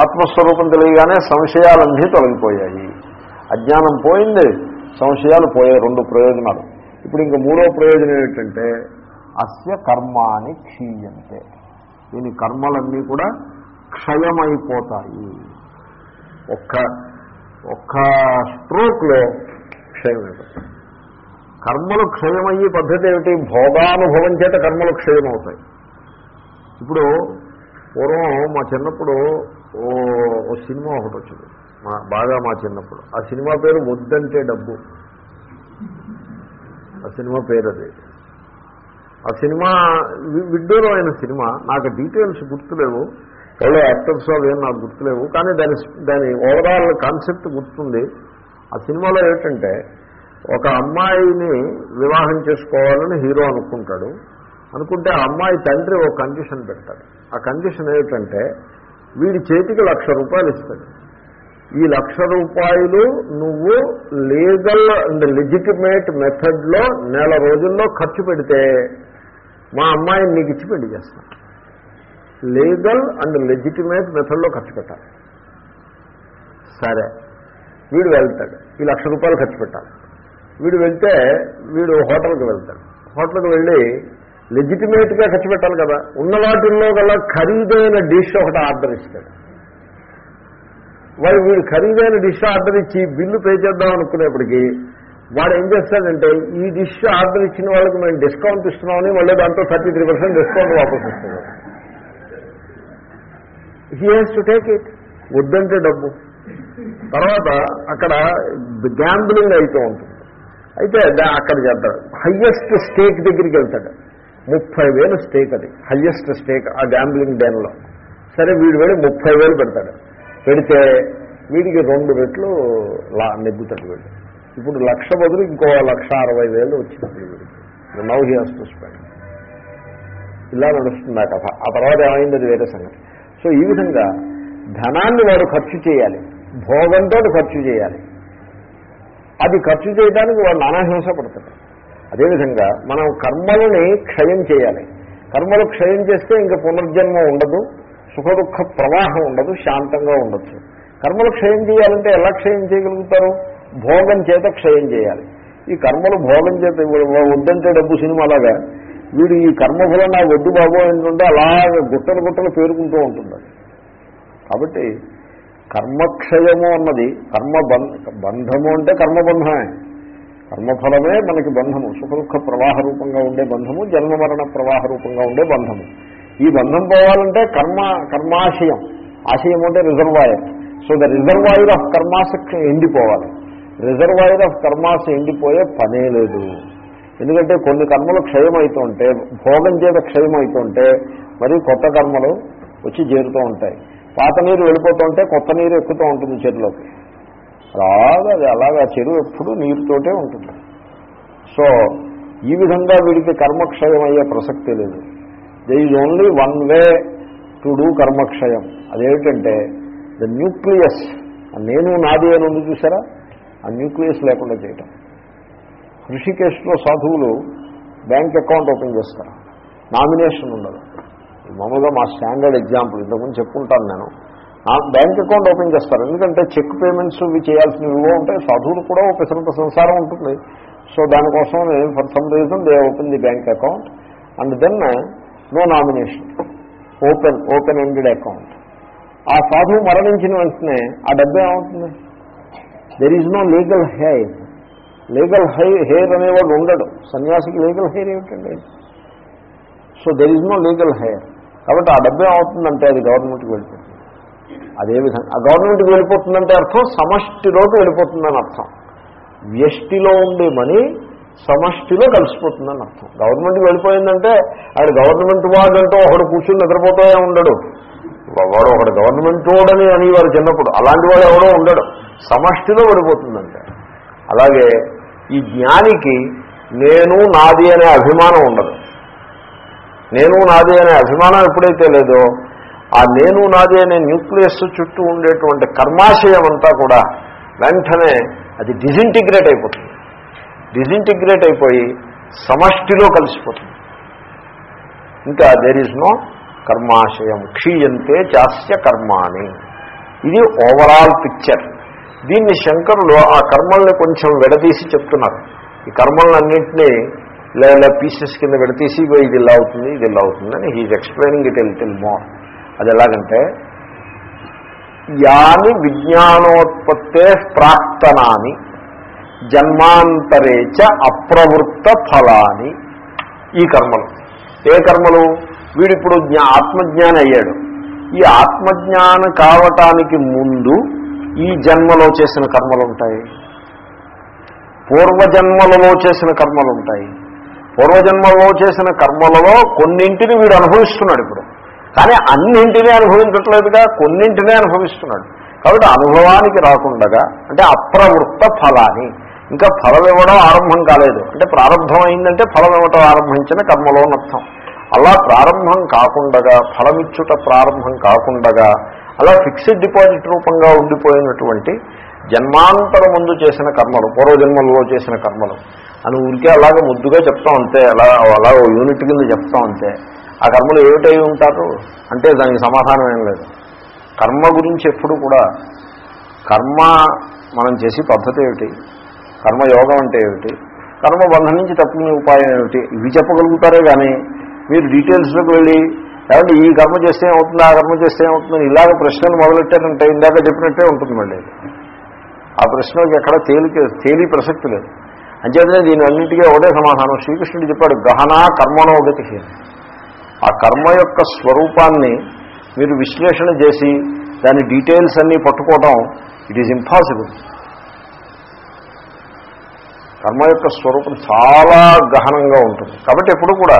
ఆత్మస్వరూపం తెలియగానే సంశయాలన్నీ తొలగిపోయాయి. అజ్ఞానం పోయింది సంశయాలు పోయాయి రెండు ప్రయోజనాలు. ఇప్పుడు ఇంక మూడో ప్రయోజనం ఏమిటంటే అస్య కర్మాని క్షీయంతే. దీని కర్మలన్నీ కూడా క్షయమైపోతాయి. ఒక్క ఒక్క స్ట్రోక్లో క్షయమైపోతాయి. కర్మలు క్షయమయ్యే పద్ధతి ఏమిటి? భోగానుభవం చేత కర్మలు క్షయమవుతాయి. ఇప్పుడు పూర్వం మా చిన్నప్పుడు ఓ ఓ సినిమా ఒకటి వచ్చింది. మా బాగా మా చిన్నప్పుడు. ఆ సినిమా పేరు వద్దంటే డబ్బు. ఆ సినిమా పేరు అది. ఆ సినిమా విడ్డూరమైన సినిమా. నాకు డీటెయిల్స్ గుర్తులేవు. ఎవరో యాక్టర్స్ అవేం నాకు గుర్తులేవు. కానీ దాని దాని ఓవరాల్ కాన్సెప్ట్ గుర్తుంది. ఆ సినిమాలో ఏంటంటే ఒక అమ్మాయిని వివాహం చేసుకోవాలని హీరో అనుకుంటాడు. అనుకుంటే ఆ అమ్మాయి తండ్రి ఒక కండిషన్ పెడతాడు ఆ కండిషన్ ఏమిటంటే వీడి చేతికి లక్ష రూపాయలు ఇస్తాడు. ఈ లక్ష రూపాయలు నువ్వు లీగల్ అండ్ లెజిటిమేట్ మెథడ్లో నెల రోజుల్లో ఖర్చు పెడితే మా అమ్మాయిని నీకు ఇచ్చి పెళ్ళి చేస్తాను లీగల్ అండ్ లెజిటిమేట్ మెథడ్లో ఖర్చు పెట్టాలి. సరే వీడు వెళ్తాడు. ఈ లక్ష రూపాయలు ఖర్చు పెట్టాలి. వీడు వెళ్తే వీడు హోటల్కి వెళ్తాడు. హోటల్కి వెళ్ళి లెజిటిమేట్గా ఖర్చు పెట్టాలి కదా. ఉన్న వాటిల్లో గల ఖరీదైన డిష్ ఒకటి ఆర్డర్ ఇస్తాడు. వాడు వీడు ఖరీదైన డిష్ ఆర్డర్ ఇచ్చి బిల్లు పే చేద్దాం అనుకునేప్పటికీ వాడు ఏం చేస్తాడంటే ఈ డిష్ ఆర్డర్ ఇచ్చిన వాళ్ళకి మేము డిస్కౌంట్ ఇస్తున్నామని మళ్ళీ దాంతో థర్టీ త్రీ పర్సెంట్ డిస్కౌంట్ వాపస్ ఇస్తున్నాడు he has to take it వద్దంటే డబ్బు. తర్వాత అక్కడ గ్యాంబ్లింగ్ అయితే ఉంటుంది. అయితే అక్కడ చేద్దాం హయ్యెస్ట్ స్టేక్ దగ్గరికి వెళ్తాడు. ముప్పై వేలు స్టేక్ అది. హయ్యెస్ట్ స్టేక్ ఆ గ్యాంబ్లింగ్ డెన్లో సరే వీడు వెళ్ళి ముప్పై వేలు పెడతాడు. పెడితే వీడికి రెండు రెట్లు లా నెగ్గుతాడు వీడు. ఇప్పుడు లక్ష బదులు ఇంకో లక్ష అరవై వేలు వచ్చినప్పుడు వీడికి. Now he has to spend ఇలా నడుస్తుంది ఆ కథ. ఆ తర్వాత ఏమైంది? అది వేరే సంగతి. సో ఈ విధంగా ధనాన్ని వాడు ఖర్చు చేయాలి. భోగంతో ఖర్చు చేయాలి. అది ఖర్చు చేయడానికి వాడు నానాహింస పడతాడు అదేవిధంగా మనం కర్మలని క్షయం చేయాలి. కర్మలు క్షయం చేస్తే ఇంకా పునర్జన్మ ఉండదు సుఖ దుఃఖ ప్రవాహం ఉండదు శాంతంగా ఉండొచ్చు. కర్మలు క్షయం చేయాలంటే ఎలా క్షయం చేయగలుగుతారు? భోగం చేత క్షయం చేయాలి. ఈ కర్మలు భోగం చేత వద్దంటే డబ్బు సినిమాలాగా. వీడు ఈ కర్మఫలం నా వద్దు బాబు ఏంటంటే అలాగే గుట్టలు గుట్టలు పేరుకుంటూ ఉంటుంది కాబట్టి కర్మక్షయము అన్నది కర్మ బంధము అంటే కర్మబంధమే. కర్మఫలమే మనకి బంధము. సుఖ దుఃఖ ప్రవాహ రూపంగా ఉండే బంధము జన్మ మరణ ప్రవాహ రూపంగా ఉండే బంధము. ఈ బంధం పోవాలంటే కర్మ కర్మాశయం. ఆశయం అంటే reservoir. So the reservoir of karmas ఎండిపోవాలి. Reservoir of karmas ఎండిపోయే పనే లేదు. ఎందుకంటే కొన్ని కర్మలు క్షయమవుతుంటే భోగం చేత క్షయమవుతుంటే మరి కొత్త కర్మలు వచ్చి చేరుతూ ఉంటాయి. పాత నీరు వెళ్ళిపోతుంటే కొత్త నీరు ఎక్కుతూ ఉంటుంది చెరువులోకి. కాదు అది అలాగా చెరువు ఎప్పుడు నీరుతోటే ఉంటుంది. సో ఈ విధంగా వీడికి కర్మక్షయం అయ్యే ప్రసక్తి లేదు. There is only one way to do కర్మక్షయం. అదేమిటంటే ద న్యూక్లియస్ నేను నాది అని ఉంది చూసారా? ఆ న్యూక్లియస్ లేకుండా చేయటం. ఋషికేశ్లో సాధువులు బ్యాంక్ అకౌంట్ ఓపెన్ చేస్తారు. నామినేషన్ ఉండదు. మామూలుగా మా స్టాండర్డ్ ఎగ్జాంపుల్ ఇంతకుముందు చెప్పుకుంటాను నేను. బ్యాంక్ అకౌంట్ ఓపెన్ చేస్తారు. ఎందుకంటే చెక్ పేమెంట్స్ ఇవి చేయాల్సినవి ఇవో ఉంటాయి సాధువులు కూడా ఒక పెసరంత సంసారం ఉంటుంది. సో దానికోసం for some reason they open the bank account and then no nomination open open ended account ఆ సాధువు మరణించిన వెంటనే ఆ డబ్బు ఏమవుతుంది? There is no legal heir legal high heir అనేవాడు ఉండడు. సన్యాసికి లీగల్ హెయిర్ ఏమిటండి? So there is no legal heir కాబట్టి ఆ డబ్బు ఏమవుతుందంటే అది గవర్నమెంట్కి వెళ్తుంది. అదేవిధంగా ఆ గవర్నమెంట్కి వెళ్ళిపోతుందంటే అర్థం సమష్టిలోకి వెళ్ళిపోతుందని అర్థం. వ్యష్టిలో ఉండే మనీ సమష్టిలో కలిసిపోతుందని అర్థం. గవర్నమెంట్కి వెళ్ళిపోయిందంటే ఆయన గవర్నమెంట్ వాడంటూ ఒకడు కూర్చుని నిద్రపోతూనే ఉండడు. వాడు ఒకడు గవర్నమెంట్ వాడని అనేవారు చిన్నప్పుడు అలాంటి వాడు ఎవడో ఉండడు. సమష్టిలో పడిపోతుందంటే అలాగే ఈ జ్ఞానికి నేను నాది అనే అభిమానం ఉండదు. నేను నాది అనే అభిమానం ఎప్పుడైతే లేదో ఆ నేను నాదే అనే న్యూక్లియస్ చుట్టూ ఉండేటువంటి కర్మాశయం అంతా కూడా వెంటనే అది డిజింటిగ్రేట్ అయిపోతుంది. డిజింటిగ్రేట్ అయిపోయి సమష్టిలో కలిసిపోతుంది. ఇంకా దేర్ ఈజ్ నో కర్మాశయం. క్షీయంతే చాస్య కర్మాని ఇది ఓవరాల్ పిక్చర్ దీన్ని శంకరులు ఆ కర్మల్ని కొంచెం విడదీసి చెప్తున్నారు. ఈ కర్మలన్నింటినీ ఇలా ఇలా పీసెస్ కింద విడతీసి ఇది ఇలా అవుతుంది ఇది ఇలా అవుతుంది అని he's explaining it little more అది ఎలాగంటే యాని విజ్ఞానోత్పత్తే ప్రాక్తనాని జన్మాంతరేచ అప్రవృత్త ఫలాని ఈ కర్మలు. ఏ కర్మలు? వీడిప్పుడు జ్ఞా ఆత్మజ్ఞాని అయ్యాడు. ఈ ఆత్మజ్ఞానం కావటానికి ముందు ఈ జన్మలో చేసిన కర్మలు ఉంటాయి పూర్వజన్మలలో చేసిన కర్మలు ఉంటాయి పూర్వజన్మలో చేసిన కర్మలలో కొన్నింటిని వీడు అనుభవిస్తున్నాడు ఇప్పుడు. కానీ అన్నింటినీ అనుభవించట్లేదుగా కొన్నింటినే అనుభవిస్తున్నాడు. కాబట్టి అనుభవానికి రాకుండగా అంటే అప్రవృత్త ఫలాన్ని ఇంకా ఫలం ఇవ్వడం ఆరంభం కాలేదు. అంటే ప్రారంభం అయిందంటే ఫలం ఇవ్వడం ఆరంభించిన కర్మలో అర్థం అలా ప్రారంభం కాకుండగా ఫలమిచ్చుట ప్రారంభం కాకుండగా అలా ఫిక్స్డ్ డిపాజిట్ రూపంగా ఉండిపోయినటువంటి జన్మాంతర ముందు చేసిన కర్మలు పూర్వజన్మలలో చేసిన కర్మలు. అని ఊరికే అలాగే ముద్దుగా చెప్తాం అంతే అలా అలా యూనిట్ కింద చెప్తాం అంతే. ఆ కర్మలు ఏమిటై ఉంటారు? అంటే దానికి సమాధానం ఏం లేదు. కర్మ గురించి ఎప్పుడు కూడా కర్మ మనం చేసే పద్ధతి ఏమిటి? కర్మయోగం అంటే ఏమిటి? కర్మ బంధం నుంచి తప్పుకునే ఉపాయం ఏమిటి? ఇవి చెప్పగలుగుతారే కానీ మీరు డీటెయిల్స్లోకి వెళ్ళి ఏమంటే ఈ కర్మ చేస్తే ఏమవుతుంది ఆ కర్మ చేస్తే ఏమవుతుంది ఇలాగ ప్రశ్నలు మొదలెట్టారంటే ఇందాక చెప్పినట్టే ఉంటుంది మళ్ళీ. ఆ ప్రశ్నకి ఎక్కడ తేలిక తేలి ప్రసక్తి లేదు. అంచేతనే దీని అన్నింటికీ ఒకటే సమాధానం. శ్రీకృష్ణుడు చెప్పాడు గహనా కర్మణోగతి ఆ కర్మ యొక్క స్వరూపాన్ని మీరు విశ్లేషణ చేసి దాని డీటెయిల్స్ అన్నీ పట్టుకోవడం ఇట్ ఈజ్ ఇంపాసిబుల్ కర్మ యొక్క స్వరూపం చాలా గహనంగా ఉంటుంది. కాబట్టి ఎప్పుడు కూడా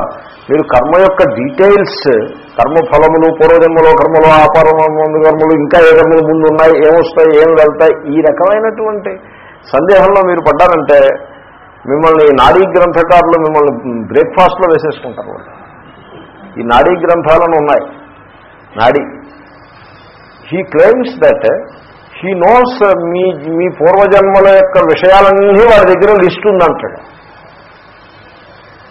మీరు కర్మ యొక్క డీటెయిల్స్ కర్మఫలములు పూర్వజన్మలో కర్మలు ఆపరమందు కర్మలు ఇంకా ఏ కర్మలు ముందు ఉన్నాయి ఏమొస్తాయి ఏం వెళ్తాయి ఈ రకమైనటువంటి సందేహంలో మీరు పడ్డారంటే మిమ్మల్ని నాడీ గ్రంథకారులు మిమ్మల్ని బ్రేక్ఫాస్ట్లో వేసేసుకుంటారు వాళ్ళు. ఈ నాడీ గ్రంథాలను ఉన్నాయి. నాడీ. He claims that he knows me మీ పూర్వజన్మల యొక్క విషయాలన్నీ వాడి దగ్గర లిస్ట్ ఉందంటాడు.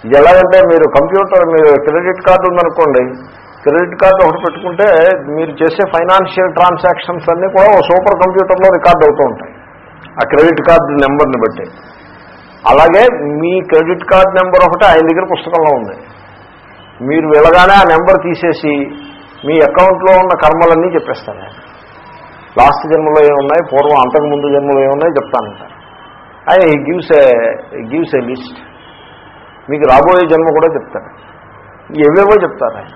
ఇది ఎలాగంటే మీరు కంప్యూటర్ మీరు క్రెడిట్ కార్డు ఉందనుకోండి క్రెడిట్ కార్డు ఒకటి పెట్టుకుంటే మీరు చేసే ఫైనాన్షియల్ ట్రాన్సాక్షన్స్ అన్నీ కూడా ఓ సూపర్ కంప్యూటర్లో రికార్డ్ అవుతూ ఉంటాయి. ఆ క్రెడిట్ కార్డు నెంబర్ని బట్టి. అలాగే మీ క్రెడిట్ కార్డు నెంబర్ ఒకటి ఆయన దగ్గర పుస్తకంలో ఉంది. మీరు వెళ్ళగానే ఆ నెంబర్ తీసేసి మీ అకౌంట్లో ఉన్న కర్మలన్నీ చెప్పేస్తాను ఆయన లాస్ట్ జన్మలో ఏమున్నాయి? పూర్వం అంతకు ముందు జన్మలో ఏమున్నాయి? చెప్తానంటారు. ఆయన he gives a gives a list మీకు రాబోయే జన్మ కూడా చెప్తారు. ఏవేవో చెప్తారు ఆయన.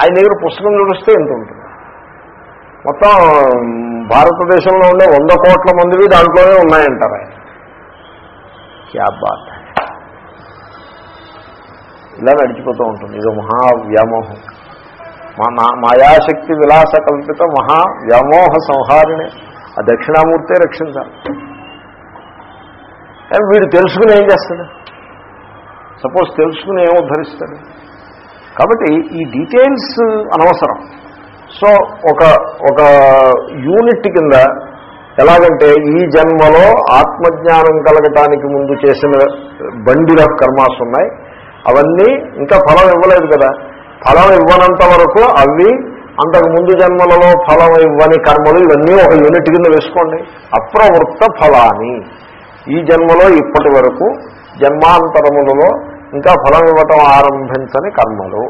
ఆయన దగ్గర పుస్తకం చూపిస్తే ఎంత ఉంటుంది. మొత్తం భారతదేశంలో ఉండే వంద కోట్ల మందివి దాంట్లోనే ఉన్నాయంటారు ఆయన. క్యా బాత్. ఇలా నడిచిపోతూ ఉంటుంది. ఇది మహా వ్యామోహం మా మాయాశక్తి విలాస కల్పిత మహా వ్యామోహ సంహారిణి. ఆ దక్షిణామూర్తే రక్షించాలి. వీడు తెలుసుకుని ఏం చేస్తాడు? సపోజ్ తెలుసుకుని ఏం ఉద్ధరిస్తాడు? కాబట్టి ఈ డీటెయిల్స్ అనవసరం. సో ఒక ఒక యూనిట్ కింద ఎలాగంటే ఈ జన్మలో ఆత్మజ్ఞానం కలగటానికి ముందు చేసిన బండిల కర్మాస్ ఉన్నాయి. అవన్నీ ఇంకా ఫలం ఇవ్వలేదు కదా. ఫలం ఇవ్వనంత వరకు అవి అంతకు ముందు జన్మలలో ఫలం ఇవ్వని కర్మలు ఇవన్నీ ఒక యూనిట్ కింద వేసుకోండి. అప్రవృత్త ఫలాన్ని. ఈ జన్మలో ఇప్పటి వరకు జన్మాంతరములలో ఇంకా ఫలం ఇవ్వటం ఆరంభించని కర్మలు.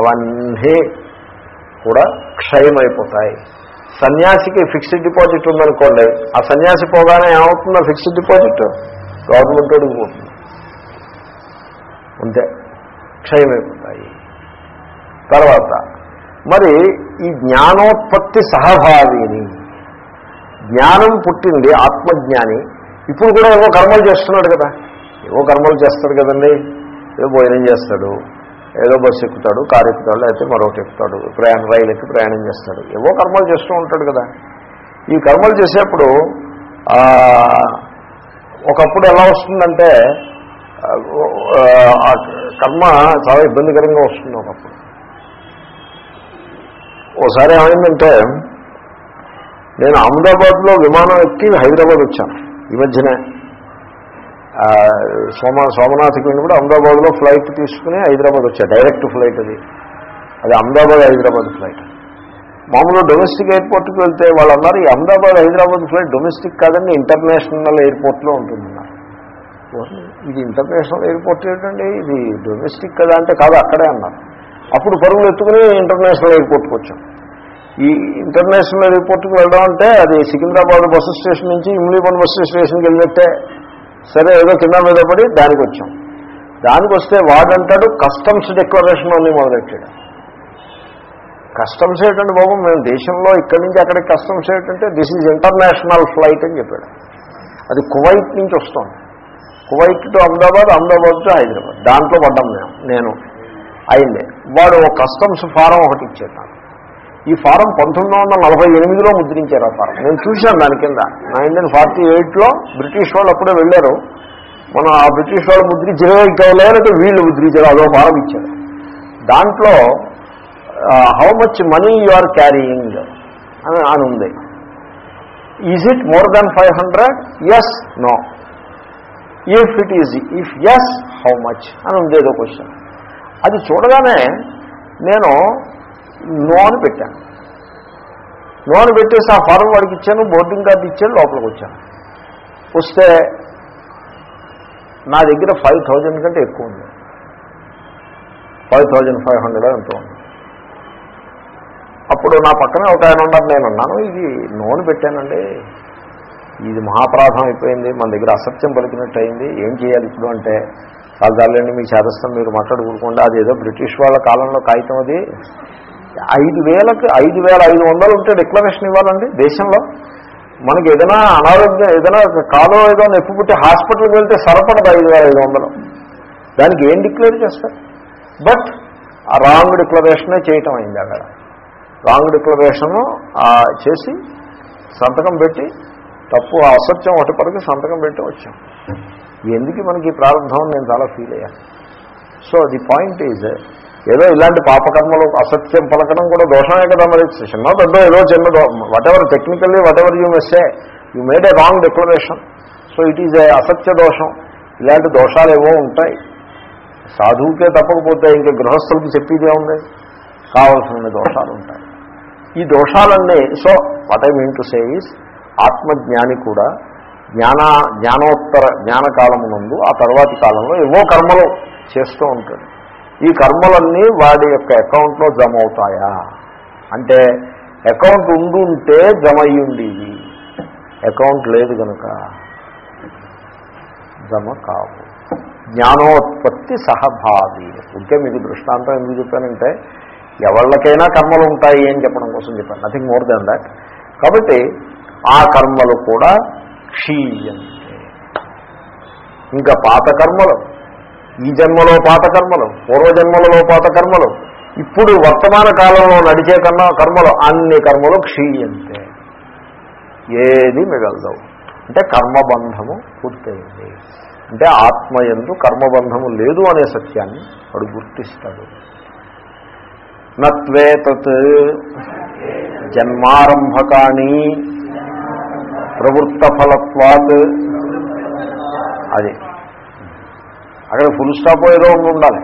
అవన్నీ కూడా క్షయమైపోతాయి. సన్యాసికి ఫిక్స్డ్ డిపాజిట్ ఉందనుకోండి. ఆ సన్యాసి పోగానే ఏమవుతుందో ఫిక్స్డ్ డిపాజిట్ గవర్నమెంట్ అడిగిపోతుంది అంతే క్షయమైపోతాయి. తర్వాత మరి ఈ జ్ఞానోత్పత్తి సహభావిని జ్ఞానం పుట్టింది ఆత్మజ్ఞాని. ఇప్పుడు కూడా ఏవో కర్మలు చేస్తున్నాడు కదా. ఏవో కర్మలు చేస్తాడు కదండి. ఏదో భోజనం చేస్తాడు. ఏదో బస్సు ఎక్కుతాడు కారు ఎక్కుతాడు లేకపోతే మరొకటి ఎక్కుతాడు. ప్రయాణం రైలు ఎక్కి ప్రయాణం చేస్తాడు. ఏవో కర్మలు చేస్తూ ఉంటాడు కదా. ఈ కర్మలు చేసేప్పుడు ఒకప్పుడు ఎలా వస్తుందంటే కర్మ చాలా ఇబ్బందికరంగా వస్తుంది ఒకప్పుడు ఓసారి ఏమైందంటే నేను అహ్మదాబాద్లో విమానం ఎక్కి హైదరాబాద్ వచ్చాను ఈ మధ్యనే. సోమ సోమనాథ్కి వెళ్ళినప్పుడు అహ్మదాబాద్లో ఫ్లైట్ తీసుకుని హైదరాబాద్ వచ్చా డైరెక్ట్ ఫ్లైట్ అది. అది అహ్మదాబాద్ హైదరాబాద్ ఫ్లైట్. మామూలు డొమెస్టిక్ ఎయిర్పోర్ట్కి వెళ్తే వాళ్ళందరూ ఈ అహ్మదాబాద్ హైదరాబాద్ ఫ్లైట్ డొమెస్టిక్ కాదండి ఇంటర్నేషనల్ ఎయిర్పోర్ట్లో ఉంటుందన్నారు. ఇది ఇంటర్నేషనల్ ఎయిర్పోర్ట్ ఏంటండి? ఇది డొమెస్టిక్ కదా అంటే కాదు అక్కడే అన్నారు. అప్పుడు పరుగులు ఎత్తుకుని ఇంటర్నేషనల్ ఎయిర్పోర్ట్కి వచ్చాం. ఈ ఇంటర్నేషనల్ ఎయిర్పోర్ట్కి వెళ్ళడం అంటే అది సికింద్రాబాద్ బస్సు స్టేషన్ నుంచి ఇమ్లీపన్ బస్సు స్టేషన్కి వెళ్ళినట్టే. సరే ఏదో కింద మీద పడి దానికి వచ్చాం. దానికి వస్తే వాడంటాడు కస్టమ్స్ డిక్లరేషన్ అని మొదలెట్టాడు. కస్టమ్స్ ఏంటంటే బాబు? మేము దేశంలో ఇక్కడి నుంచి అక్కడికి కస్టమ్స్ ఏంటంటే దిస్ ఈజ్ ఇంటర్నేషనల్ ఫ్లైట్ అని చెప్పాడు. అది కువైట్ నుంచి వస్తుంది. Kuwait to Ahmedabad Ahmedabad to Hyderabad. దాంట్లో పడ్డాం మేము నేను. అయింది. వాడు ఒక కస్టమ్స్ ఫారం ఒకటి ఇచ్చాడు నాకు ఈ ఫారం పంతొమ్మిది వందల నలభై ఎనిమిదిలో ముద్రించారు ఆ ఫారం. నేను చూశాను దాని కింద. నైన్టీన్ ఫార్టీ ఎయిట్లో బ్రిటిష్ వాళ్ళు అప్పుడే వెళ్ళారు. మనం ఆ బ్రిటిష్ వాళ్ళు ముద్రించారు. లేదంటే వీళ్ళు ముద్రించారు. అదో ఫారం ఇచ్చారు. దాంట్లో how much money you are carrying అని అని ఉంది. Is it more than five hundred yes no if it is if yes how much అని ఉంది ఏదో క్వశ్చన్ అది చూడగానే నేను నో అని పెట్టాను. నో అని పెట్టేసి ఆ ఫారం వాడికి ఇచ్చాను బోర్డింగ్ కార్డు ఇచ్చాను లోపలికి వచ్చాను. వస్తే నా దగ్గర ఫైవ్ థౌజండ్ కంటే ఎక్కువ ఉంది. ఫైవ్ థౌజండ్ ఫైవ్ హండ్రెడ్ ఎంతో ఉంది. అప్పుడు నా పక్కనే ఒక ఆయన ఉన్నారు నేను అన్నాను ఇది నోను పెట్టానండి. ఇది మహాపరాధం అయిపోయింది మన దగ్గర అసత్యం పలికినట్టు అయింది ఏం చేయాలి ఇప్పుడు అంటే చాలా చాలండి మీకు మీరు మాట్లాడుకోకుండా అది ఏదో బ్రిటిష్ వాళ్ళ కాలంలో కాగితం అది. ఐదు వేలకు ఐదు వేల ఐదు వందలు ఉంటే డిక్లరేషన్ ఇవ్వాలండి దేశంలో. మనకి ఏదైనా అనారోగ్యం ఏదైనా కాలో ఏదో నొప్పి పుట్టి హాస్పిటల్కి వెళ్తే సరపడదు ఐదు వేల ఐదు వందలు. దానికి ఏం డిక్లేర్ చేస్తారు? బట్ ఆ రాంగ్ డిక్లరేషనే చేయటం అయింది అక్కడ. రాంగ్ డిక్లరేషను చేసి సంతకం పెట్టి తప్పు అసత్యం ఒకటి పరికి సంతకం పెట్టి వచ్చాం. ఎందుకు మనకి ఈ ప్రారంభం నేను చాలా ఫీల్ అయ్యాను సో ది పాయింట్ ఈజ్ ఏదో ఇలాంటి పాపకర్మలు అసత్యం పలకడం కూడా దోషమే కదా మరి. చిన్న పెద్ద ఏదో చిన్న whatever technically whatever you messy you made a wrong declaration so it is a అసత్య దోషం. ఇలాంటి దోషాలు ఏవో ఉంటాయి. సాధువుకే తప్పకపోతే ఇంకా గృహస్థులకి చెప్పేదే ఉంది కావలసిన దోషాలు ఉంటాయి. ఈ దోషాలన్నీ so what I mean to say is ఆత్మజ్ఞాని కూడా జ్ఞాన జ్ఞానోత్తర జ్ఞానకాలమునందు ఆ తర్వాతి కాలంలో ఏవో కర్మలు చేస్తూ ఉంటాడు. ఈ కర్మలన్నీ వాడి యొక్క అకౌంట్లో జమ అవుతాయా అంటే అకౌంట్ ఉండుంటే జమ అయ్యి అకౌంట్ లేదు కనుక జమ కావు. జ్ఞానోత్పత్తి సహభావి. ఇంకే మీకు దృష్టాంతం ఎందుకు చెప్పానంటే ఎవళ్ళకైనా కర్మలు ఉంటాయి అని చెప్పడం కోసం చెప్పాను. నథింగ్ మోర్ దాన్ దాట్ కాబట్టి ఆ కర్మలు కూడా క్షీయంతే. ఇంకా పాత కర్మలు ఈ జన్మలో పాత కర్మలు పూర్వజన్మలలో పాత కర్మలు ఇప్పుడు వర్తమాన కాలంలో నడిచే కన్నా కర్మలు అన్ని కర్మలు క్షీయంతే. ఏది మిగలదు. అంటే కర్మబంధము పూర్తయింది. అంటే ఆత్మయందు కర్మబంధము లేదు అనే సత్యాన్ని వాడు గుర్తిస్తాడు. నత్వేతత్ జన్మారంభకాణి ప్రవృత్త ఫలత్వాత్ అది. అక్కడ ఫుల్ స్టాప్ ఏదో ఉండి ఉండాలి.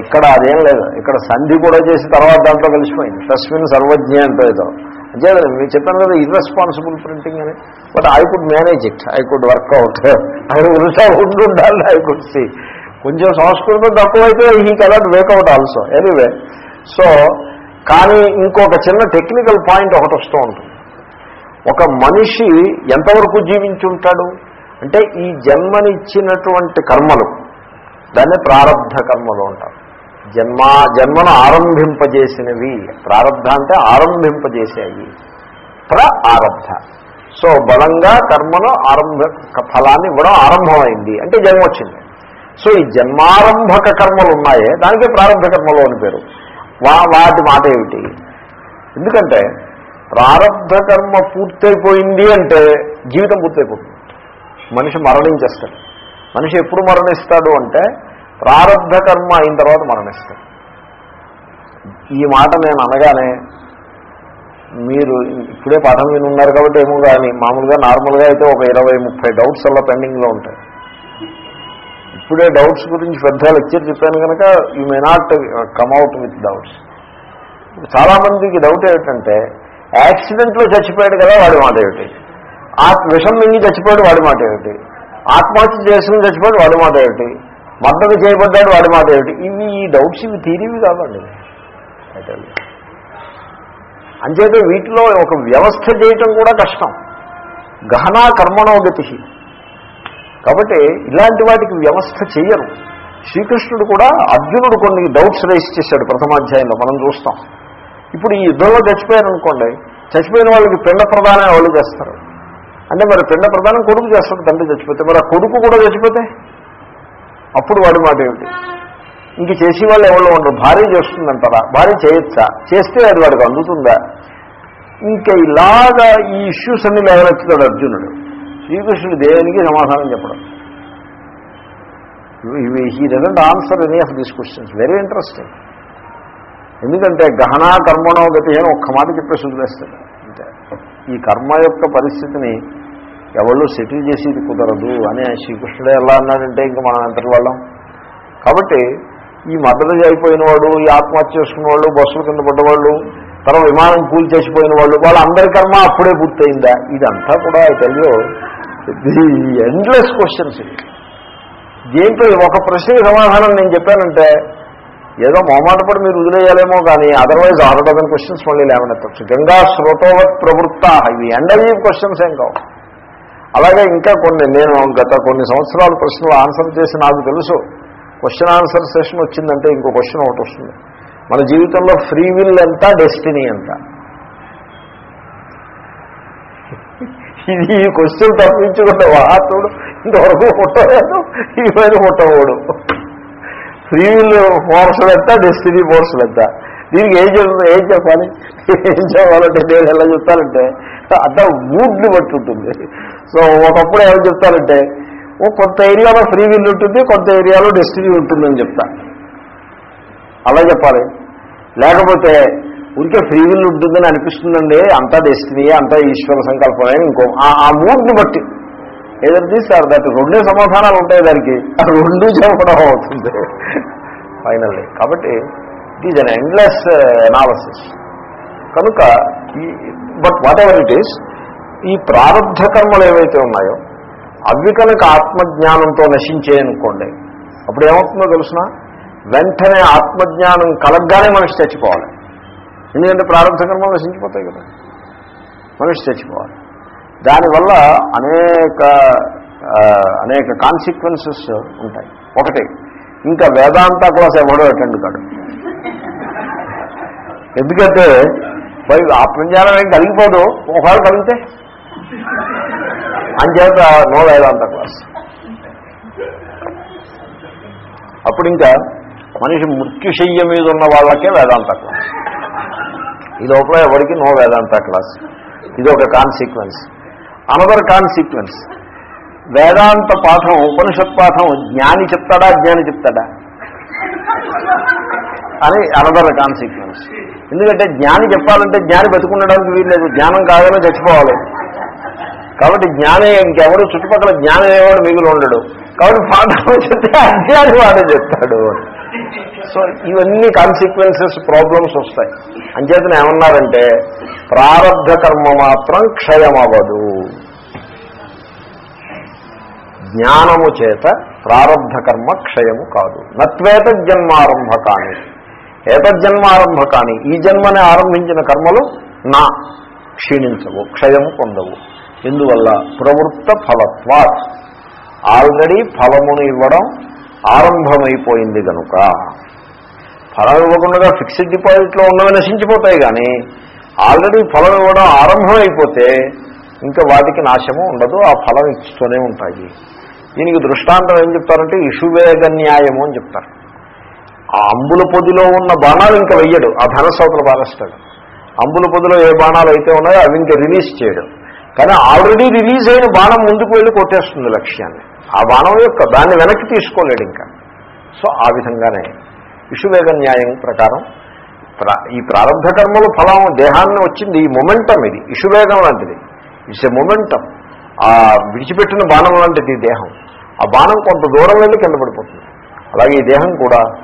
ఇక్కడ అదేం లేదు. ఇక్కడ సంధి కూడా చేసి తర్వాత దాంట్లో కలిసిపోయింది. తస్మిన్ సర్వజ్ఞ అంటూ ఏదో. అంటే మీరు చెప్పాను కదా ఇర్రెస్పాన్సిబుల్ ప్రింటింగ్ అని. But I could manage it I could work out ఆయన ఉరుషా ఉండి ఉండాలి ఐ కుడ్ సి కొంచెం సంస్కృతం తక్కువైతే he cannot work out also anyway so కానీ ఇంకొక చిన్న టెక్నికల్ పాయింట్ ఒకటి వస్తూ ఉంటుంది. ఒక మనిషి ఎంతవరకు జీవించుంటాడు? అంటే ఈ జన్మనిచ్చినటువంటి కర్మలు దాన్ని ప్రారంధ కర్మలు అంటారు. జన్మ జన్మను ఆరంభింపజేసినవి ప్రారంధ అంటే ఆరంభింపజేసేవి ప్ర ఆరబ్ధ సో బలంగా కర్మను ఆరంభ ఫలాన్ని ఇవ్వడం ఆరంభమైంది అంటే జన్మ వచ్చింది. సో ఈ జన్మారంభక కర్మలు ఉన్నాయే దానికే ప్రారంభ కర్మలు అని పేరు. వా వాటి మాట ఏమిటి? ఎందుకంటే ప్రారంభ కర్మ పూర్తయిపోయింది అంటే జీవితం పూర్తయిపోతుంది. మనిషి మరణించేస్తాడు. మనిషి ఎప్పుడు మరణిస్తాడు అంటే ప్రారంభ కర్మ అయిన తర్వాత మరణిస్తాడు. ఈ మాట నేను అనగానే మీరు ఇప్పుడే పాఠం విని ఉన్నారు కాబట్టి ఏమో కానీ మామూలుగా నార్మల్గా అయితే ఒక ఇరవై ముప్పై డౌట్స్ అలా పెండింగ్లో ఉంటాయి. ఇప్పుడే డౌట్స్ గురించి పెద్ద లెక్చర్ చెప్పాను కనుక you may not come out with doubts. చాలా మందికి డౌట్ ఏమిటంటే యాక్సిడెంట్లో చచ్చిపోయాడు కదా వాడి మాట ఏమిటి? ఆత్మ విషం మింగి చచ్చిపోయాడు వాడి మాట ఏమిటి? ఆత్మహత్య చేసుకుని చచ్చిపోయాడు వాడి మాట ఏమిటి? మద్దతు చేయబడ్డాడు వాడి మాట ఏమిటి? ఇవి ఈ డౌట్స్ ఇవి తీరివి కావండి. అయితే వీటిలో ఒక వ్యవస్థ చేయటం కూడా కష్టం. గహనా కర్మణోగతి కాబట్టి ఇలాంటి వాటికి వ్యవస్థ చేయను. శ్రీకృష్ణుడు కూడా అర్జునుడు కొన్ని డౌట్స్ రైస్ చేశాడు ప్రథమాధ్యాయంలో మనం చూస్తాం. ఇప్పుడు ఈ యుద్ధంలో చచ్చిపోయారు అనుకోండి చచ్చిపోయిన వాళ్ళకి పిండ ప్రదానం ఎవరు చేస్తారు? అంటే మరి పిండ ప్రదానం కొడుకు చేస్తాడు తండ్రి చచ్చిపోతే. మరి ఆ కొడుకు కూడా చచ్చిపోతే? అప్పుడు వాడి మాట ఏమిటి? ఇంక చేసేవాళ్ళు ఎవరు ఉండరు. భార్య చేస్తుందంటారా? భార్య చేయొచ్చా? చేస్తే అది వాడికి అందుతుందా? ఇంకా ఇలాగా ఈ ఇష్యూస్ అన్ని లేవనెత్తుతాడు అర్జునుడు. శ్రీకృష్ణుడు దేవునికి సమాధానం చెప్పడం? He doesn't answer any of these questions very interesting ఎందుకంటే గహనా కర్మణో గతి అని ఒక్క మాట చెప్పేసి వదిలేస్తాడు. అంటే ఈ కర్మ యొక్క పరిస్థితిని ఎవళ్ళు సెటిల్ చేసేది కుదరదు అని శ్రీకృష్ణుడే ఎలా అన్నాడంటే ఇంకా మనం ఎంతటి వాళ్ళం? కాబట్టి ఈ మద్దతు అయిపోయిన వాడు ఈ ఆత్మహత్య చేసుకున్న వాళ్ళు బస్సులు కింద పడ్డవాళ్ళు తర్వాత విమానం కూల్ చేసిపోయిన వాళ్ళు వాళ్ళందరి కర్మ అప్పుడే పూర్తయిందా? ఇదంతా కూడా తెలియదు ఎండ్లెస్ క్వశ్చన్స్ ఇది దీంట్లో ఒక ప్రశ్నకి సమాధానం నేను చెప్పానంటే ఏదో మొహమాటపడి మీరు వదిలేయాలేమో కానీ అదర్వైజ్ ఆరు డజన్ క్వశ్చన్స్ మళ్ళీ లేవనెత్తచ్చు. గంగా శ్రోతోవత్ ప్రవృత్త. ఇవి ఎండ్ అయ్యే క్వశ్చన్స్ ఏం కావు. అలాగే ఇంకా కొన్ని నేను గత కొన్ని సంవత్సరాలు ప్రశ్నలు ఆన్సర్ చేసి నాకు తెలుసు. క్వశ్చన్ ఆన్సర్ సెషన్ వచ్చిందంటే ఇంకో క్వశ్చన్ ఒకటి వస్తుంది. మన జీవితంలో ఫ్రీ విల్ ఎంత డెస్టినీ ఎంత ఇది ఈ క్వశ్చన్ తప్పించుకుంటే వాహతుడు ఇంతవరకు పుట్టలేదు ఈ పైన పుట్టబోడు ఫ్రీ విల్ ఫోర్స్ ఎంత డెస్టినీ ఫోర్స్ ఎంత దీనికి ఏం చెప్తుంది ఏం చెప్పాలి? ఏం చెప్పాలంటే నేను ఎలా చెప్తానంటే అంతా మూడ్ని బట్టి ఉంటుంది. సో ఒకప్పుడు ఏమని చెప్తానంటే ఓ కొంత ఏరియాలో ఫ్రీ విల్ ఉంటుంది కొంత ఏరియాలో డెస్టినీ ఉంటుందని చెప్తా. అలా చెప్పాలి. లేకపోతే ఉంటే ఫ్రీ విల్ ఉంటుందని అనిపిస్తుందండి అంతా డెస్టినీ అంతా ఈశ్వర సంకల్పమే ఇంకో ఆ- ఆ మూడ్ని బట్టి. ఏదైనా తీస్తారు దానికి రెండే సమాధానాలు ఉంటాయి దానికి. ఆ రెండు చెప్పడం అవుతుంది. ఫైనల్లీ కాబట్టి it is an endless analysis కనుక ఈ but whatever it is ఈ ప్రారంభ కర్మలు ఏవైతే ఉన్నాయో అవి కనుక ఆత్మజ్ఞానంతో నశించేయనుకోండి అప్పుడు ఏమవుతుందో తెలుసిన? వెంటనే ఆత్మజ్ఞానం కలగ్గానే మనిషి చచ్చిపోవాలి. ఎందుకంటే ప్రారంభ కర్మలు నశించిపోతాయి కదా. మనిషి చచ్చిపోవాలి. దానివల్ల అనేక అనేక కాన్సిక్వెన్సెస్ ఉంటాయి. ఒకటి ఇంకా వేదాంత క్లాస్ ఎవడో అటెండ్ కాడు. ఎందుకంటే పై ఆత్మజ్ఞానం ఏం కలిగిపోదు. ఒకవేళ కలిగితే. అంచేత నో వేదాంత క్లాస్ అప్పుడు ఇంకా మనిషి మృత్యుశయ్య మీద ఉన్న వాళ్ళకే వేదాంత క్లాస్ ఈ లోపల ఎవరికి నో వేదాంత క్లాస్ ఇది ఒక కాన్సిక్వెన్స్ అనదర్ కాన్సిక్వెన్స్ వేదాంత పాఠం ఉపనిషత్ పాఠం జ్ఞాని చెప్తాడా అజ్ఞాని చెప్తాడా? అని అనదర్ కాన్సిక్వెన్స్ ఎందుకంటే జ్ఞాని చెప్పాలంటే జ్ఞాని బతుకుండడానికి వీల్లేదు జ్ఞానం కాగానే చచ్చిపోవాలి. కాబట్టి జ్ఞానే ఇంకెవడు చుట్టుపక్కల జ్ఞానం ఏవాడు మిగులు ఉండడు. కాబట్టి పాఠం చెప్తే అజ్ఞాని వాడే చెప్తాడు సో ఇవన్నీ కాన్సిక్వెన్సెస్ ప్రాబ్లమ్స్ వస్తాయి. అంచేతన ఏమన్నారంటే ప్రారంభ కర్మ మాత్రం క్షయమవదు జ్ఞానము చేత ప్రారంభ కర్మ క్షయము కాదు. నత్వేత జన్మారంభ కాని ఏతజ్జన్మారంభ కాని ఈ జన్మని ఆరంభించిన కర్మలు నా. క్షీణించవు క్షయము పొందవు. ఎందువల్ల? ప్రవృత్త ఫలత్వాత్. ఆల్రెడీ ఫలమును ఇవ్వడం ఆరంభమైపోయింది కనుక ఫలం ఇవ్వకుండా ఫిక్స్డ్ డిపాజిట్లో ఉన్నవి నశించిపోతాయి కానీ ఆల్రెడీ ఫలం ఇవ్వడం ఆరంభమైపోతే ఇంకా వాటికి నాశము ఉండదు ఆ ఫలం ఇస్తూనే ఉంటాయి. దీనికి దృష్టాంతం ఏం చెప్తారంటే ఇషువేగ న్యాయము అని చెప్తారు. ఆ అంబుల పొదిలో ఉన్న బాణాలు ఇంకా వెయ్యడు ఆ ధనస్సవతలు బారేస్తాడు అంబుల పొదిలో ఏ బాణాలు అయితే ఉన్నాయో అవి ఇంకా రిలీజ్ చేయడం. కానీ ఆల్రెడీ రిలీజ్ అయిన బాణం ముందుకు వెళ్ళి కొట్టేస్తుంది లక్ష్యాన్ని. ఆ బాణం యొక్క దాన్ని వెనక్కి తీసుకోలేడు ఇంకా. సో ఆ విధంగానే విషువేగ న్యాయం ప్రకారం ప్రా- ఈ ప్రారంభ కర్మలు ఫలం దేహాన్ని వచ్చింది ఈ మొమెంటం ఇది ఇషువేగం లాంటిది. ఇట్స్ ఎ మొమెంటం ఆ విడిచిపెట్టిన బాణం లాంటిది దేహం. ఆ బాణం కొంత దూరం వెళ్ళి కింద పడిపోతుంది. అలాగే ఈ దేహం కూడా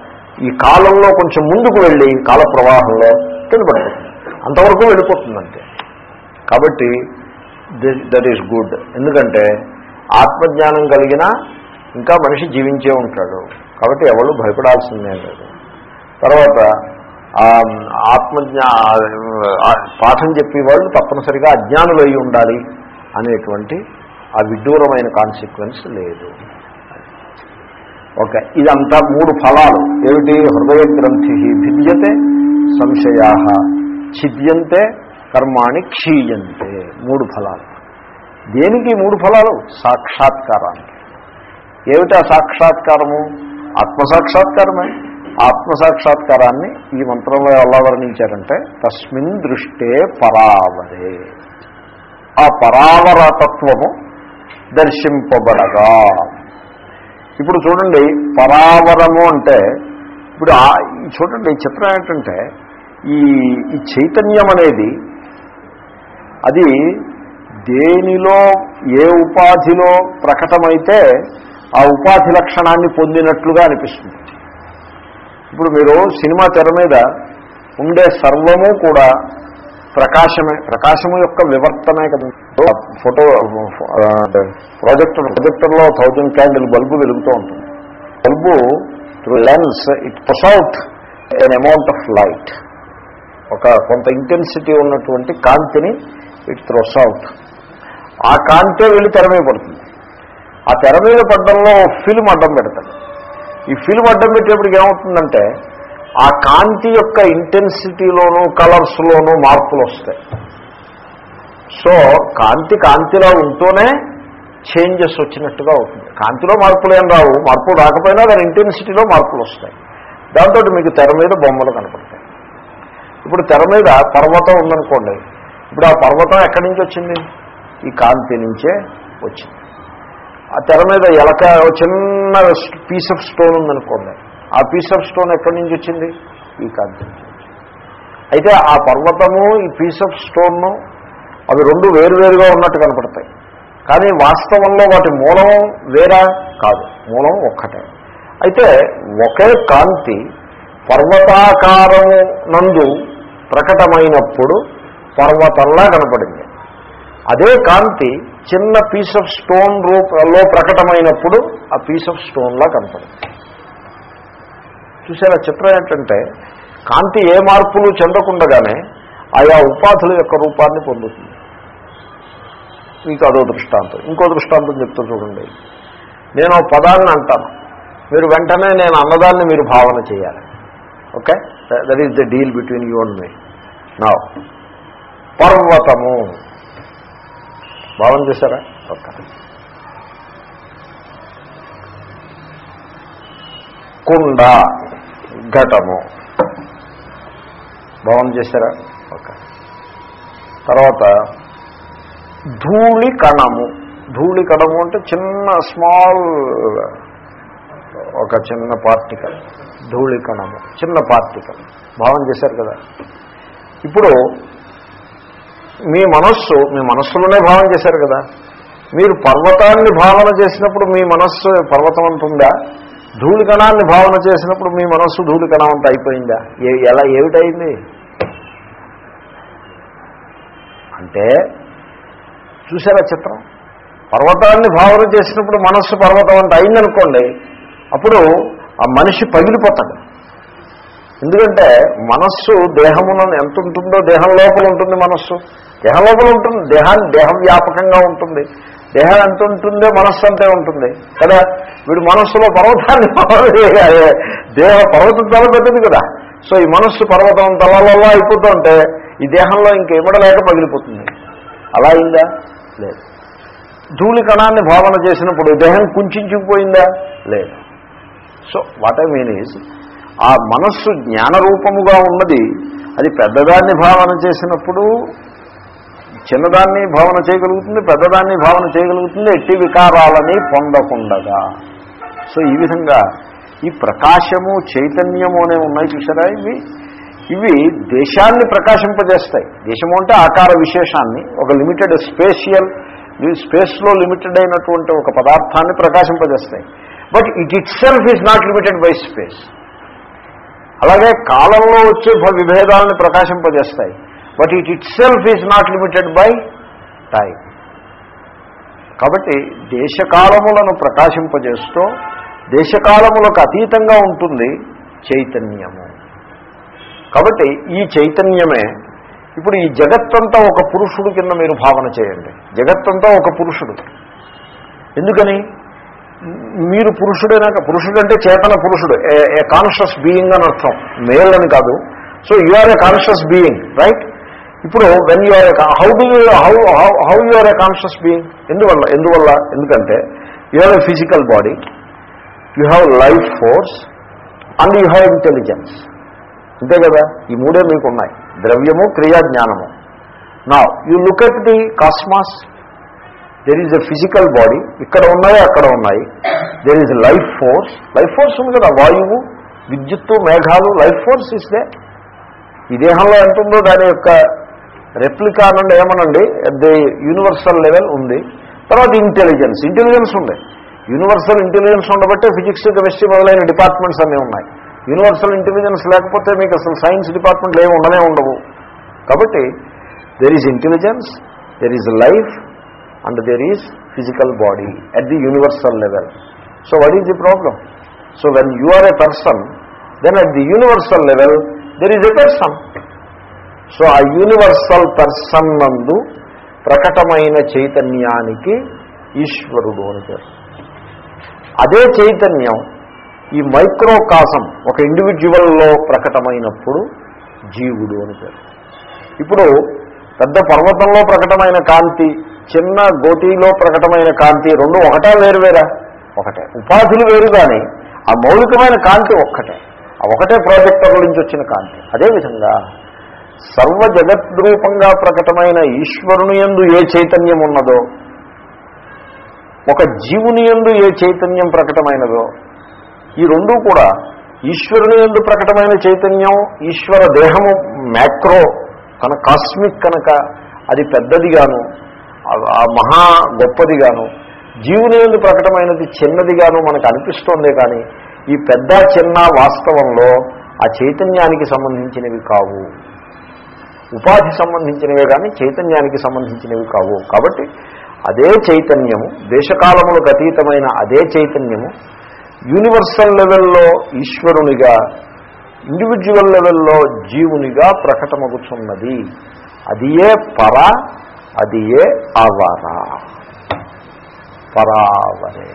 ఈ కాలంలో కొంచెం ముందుకు వెళ్ళి కాల ప్రవాహంలో కింద పడిపోతుంది. అంతవరకు వెళ్ళిపోతుంది అంతే. కాబట్టి దట్ ఈస్ గుడ్. ఎందుకంటే ఆత్మజ్ఞానం కలిగిన ఇంకా మనిషి జీవించే ఉంటాడు. కాబట్టి ఎవరు భయపడాల్సిందే లేదు. తర్వాత ఆత్మజ్ఞా పాఠం చెప్పేవాళ్ళు తప్పనిసరిగా అజ్ఞానులు అయి ఉండాలి అనేటువంటి ఆ విడ్డూరమైన కాన్సిక్వెన్స్ లేదు. ఓకే ఇదంతా మూడు ఫలాలు. ఏమిటి? హృదయ గ్రంథి భిద్యతే సంశయా. ఛిద్యంతే కర్మాణి క్షీయంతే. మూడు ఫలాలు. దేనికి మూడు ఫలాలు? సాక్షాత్కారానికి. ఏమిటా సాక్షాత్కారము? ఆత్మసాక్షాత్కారమే. ఆత్మసాక్షాత్కారాన్ని ఈ మంత్రంలో ఎలా వర్ణించారంటే తస్మిన్ దృష్టే పరావరే. ఆ పరావరతత్వము దర్శింపబడగా. ఇప్పుడు చూడండి పరావరము అంటే ఇప్పుడు చూడండి చిత్రం ఏంటంటే ఈ ఈ చైతన్యం అనేది అది దేనిలో ఏ ఉపాధిలో ప్రకటమైతే ఆ ఉపాధి లక్షణాన్ని పొందినట్లుగా అనిపిస్తుంది. ఇప్పుడు మీరు సినిమా తెర మీద ఉండే సర్వము కూడా ప్రకాశమే ప్రకాశము యొక్క వివర్తనే కదా. ఫోటో ప్రాజెక్టర్ ప్రొజెక్టర్లో థౌజండ్ క్యాండిల్ బల్బు వెలుగుతూ ఉంటుంది. Bulb through lens it puts out an amount of light. ఒక కొంత ఇంటెన్సిటీ ఉన్నటువంటి కాంతిని ఇట్ త్రోస్ అవుట్ ఆ కాంతే వెళ్ళి తెర మీద పడుతుంది. ఆ తెర మీద పడ్డంలో ఫిల్మ్ అడ్డం పెడతాడు. ఈ ఫిల్మ్ అడ్డం పెట్టేప్పటికి ఏమవుతుందంటే ఆ కాంతి యొక్క ఇంటెన్సిటీలోనూ కలర్స్లోనూ మార్పులు వస్తాయి. సో కాంతి కాంతిలా ఉంటూనే చేంజెస్ వచ్చినట్టుగా అవుతుంది. కాంతిలో మార్పులు ఏం రావు. మార్పులు రాకపోయినా దాని ఇంటెన్సిటీలో మార్పులు వస్తాయి. దాంతో మీకు తెర మీద బొమ్మలు కనపడతాయి. ఇప్పుడు తెర మీద పర్వతం ఉందనుకోండి. ఇప్పుడు ఆ పర్వతం ఎక్కడి నుంచి వచ్చింది? ఈ కాంతి నుంచే వచ్చింది. ఆ తెర మీద ఎలక చిన్న పీస్ ఆఫ్ స్టోన్ ఉందనుకోండి. ఆ పీస్ ఆఫ్ స్టోన్ ఎక్కడి నుంచి వచ్చింది? ఈ కాంతి అయితే ఆ పర్వతము ఈ పీస్ ఆఫ్ స్టోన్ అవి రెండు వేరువేరుగా ఉన్నట్టు కనపడతాయి. కానీ వాస్తవంలో వాటి మూలం వేరా? కాదు. మూలం ఒక్కటే. అయితే ఒకే కాంతి పర్వతాకారము నందు ప్రకటమైనప్పుడు పర్వతంలా కనపడింది. అదే కాంతి చిన్న పీస్ ఆఫ్ స్టోన్ రూపంలో ప్రకటమైనప్పుడు ఆ పీస్ ఆఫ్ స్టోన్లా కనపడింది. చూసారా చిత్రం ఏంటంటే కాంతి ఏ మార్పులు చెందకుండగానే ఆయా ఉపాధుల యొక్క రూపాన్ని పొందుతుంది. మీకు అదో దృష్టాంతం. ఇంకో దృష్టాంతం చెప్తూ చూడండి. నేను పదాన్ని అంటాను. మీరు వెంటనే నేను అన్నదాన్ని మీరు భావన చేయాలి. Okay? That is the deal between you and me నా పర్వతము. భావం చేశారా? ఓకే. కుండ ఘటము. భావం చేశారా? ఓకే. తర్వాత ధూళి కణము ధూళి కణము అంటే చిన్న స్మాల్ ఒక చిన్న పార్టికల్. ధూళి కణము చిన్న పార్టికల్. భావం చేశారు కదా. ఇప్పుడు మీ మనస్సు మీ మనస్సులోనే భావన చేశారు కదా. మీరు పర్వతాన్ని భావన చేసినప్పుడు మీ మనస్సు పర్వతం అంటుందా? ధూళి కణాన్ని భావన చేసినప్పుడు మీ మనస్సు ధూళి కణం అంత అయిపోయిందా? ఏ ఎలా ఏమిటైంది అంటే చూసారా చిత్రం? పర్వతాన్ని భావన చేసినప్పుడు మనస్సు పర్వతం అంత అయిందనుకోండి అప్పుడు ఆ మనిషి పగిలిపోతాడు. ఎందుకంటే మనస్సు దేహమున ఎంత ఉంటుందో దేహం లోపల ఉంటుంది మనస్సు. దేహం లోపల ఉంటుంది దేహాన్ని దేహం వ్యాపకంగా ఉంటుంది. దేహం ఎంత ఉంటుందో మనస్సు అంతే ఉంటుంది. కదా? వీడు మనస్సులో పర్వతాన్ని దేహ పర్వతం తల పెద్దది కదా. సో ఈ మనస్సు పర్వతం తలలలో అయిపోతూ ఉంటే ఈ దేహంలో ఇంకేమడలేక పగిలిపోతుంది. అలా అయిందా? లేదు. ధూళి కణాన్ని భావన చేసినప్పుడు దేహం కుంచుకుపోయిందా? లేదు. So what I mean is ఆ మనస్సు జ్ఞానరూపముగా ఉన్నది అది పెద్దదాన్ని భావన చేసినప్పుడు చిన్నదాన్ని భావన చేయగలుగుతుంది పెద్దదాన్ని భావన చేయగలుగుతుంది ఎట్టి వికారాలని పొందకుండగా. సో ఈ విధంగా ఈ ప్రకాశము చైతన్యము అనేవి ఉన్నాయి చూసారా ఇవి ఇవి దేశాన్ని ప్రకాశింపజేస్తాయి. దేశము అంటే ఆకార విశేషాన్ని ఒక లిమిటెడ్ స్పేషియల్ స్పేస్లో లిమిటెడ్ అయినటువంటి ఒక పదార్థాన్ని ప్రకాశింపజేస్తాయి. But it itself is not limited by space. అలాగే కాలంలో వచ్చే విభేదాలను ప్రకాశింపజేస్తాయి. But it itself is not limited by time కాబట్టి దేశకాలములను ప్రకాశింపజేస్తూ దేశకాలములకు అతీతంగా ఉంటుంది చైతన్యము. కాబట్టి ఈ చైతన్యమే ఇప్పుడు ఈ జగత్తంతా ఒక పురుషుడు కింద మీరు భావన చేయండి. జగత్తంతా ఒక పురుషుడు. ఎందుకని? మీరు పురుషుడైనాక పురుషుడు అంటే చేతన పురుషుడు. ఏ కాన్షియస్ బీయింగ్ అని అర్థం. మేల్ అని కాదు. So you are a conscious being right ఇప్పుడు when you are how do you how how you are a conscious being ఎందువల్ల ఎందువల్ల? ఎందుకంటే you are a physical body you have life force and you have intelligence అంతే కదా? ఈ మూడే మీకు ఉన్నాయి ద్రవ్యము క్రియా జ్ఞానము నా you look at the cosmos there is a physical body ఇక్కడ ఉన్నాయి అక్కడ ఉన్నాయి. There is life force life force ఉంది కదా వాయువు విద్యుత్తు మేఘాలు లైఫ్ ఫోర్స్ ఇస్తే ఈ దేహంలో ఎంత ఉందో దాని యొక్క రెప్లికా అనండి ఏమనండి? ది యూనివర్సల్ లెవెల్ ఉంది. తర్వాత ఇంటెలిజెన్స్ ఇంటెలిజెన్స్ ఉంది. యూనివర్సల్ ఇంటెలిజెన్స్ ఉండబట్టే ఫిజిక్స్ కెమిస్ట్రీ మొదలైన డిపార్ట్మెంట్స్ అన్నీ ఉన్నాయి. యూనివర్సల్ ఇంటెలిజెన్స్ లేకపోతే మీకు అసలు సైన్స్ డిపార్ట్మెంట్లు ఏమి ఉండనే ఉండవు. కాబట్టి there is intelligence there is life and there is physical body at the universal level. So what is the problem so when you are a person then at the universal level there is a person. So ఆ universal person నందు ప్రకటమైన చైతన్యానికి ఈశ్వరుడు అని పేరు. అదే చైతన్యం ఈ మైక్రోకాసం ఒక ఇండివిజువల్లో ప్రకటమైనప్పుడు జీవుడు అని పేరు. ఇప్పుడు పెద్ద పర్వతంలో ప్రకటమైన కాంతి చిన్న గోటీలో ప్రకటమైన కాంతి రెండు ఒకటా వేరు వేరా? ఒకటే. ఉపాధులు వేరు కానీ ఆ మౌలికమైన కాంతి ఒక్కటే. ఆ ఒకటే ప్రాజెక్టర్ నుంచి వచ్చిన కాంతి. అదేవిధంగా సర్వ జగద్రూపంగా ప్రకటమైన ఈశ్వరుని యందు ఏ చైతన్యం ఉన్నదో ఒక జీవుని యందు ఏ చైతన్యం ప్రకటమైనదో ఈ రెండూ కూడా ఈశ్వరుని యందు ప్రకటమైన చైతన్యం ఈశ్వర దేహము మ్యాక్రో కనుక కాస్మిక్ కనుక అది పెద్దదిగాను ఆ- మహా గొప్పదిగాను జీవుని ఎందు ప్రకటమైనది చిన్నదిగాను మనకు అనిపిస్తోందే కానీ ఈ పెద్ద చిన్న వాస్తవంలో ఆ చైతన్యానికి సంబంధించినవి కావు. ఉపాధి సంబంధించినవే కానీ చైతన్యానికి సంబంధించినవి కావు. కాబట్టి అదే చైతన్యము దేశకాలములకు అతీతమైన అదే చైతన్యము యూనివర్సల్ లెవెల్లో ఈశ్వరునిగా ఇండివిజువల్ లెవెల్లో జీవునిగా ప్రకటమగుచున్నది. అది ఏ పర అది ఏ అవర. పరావరే.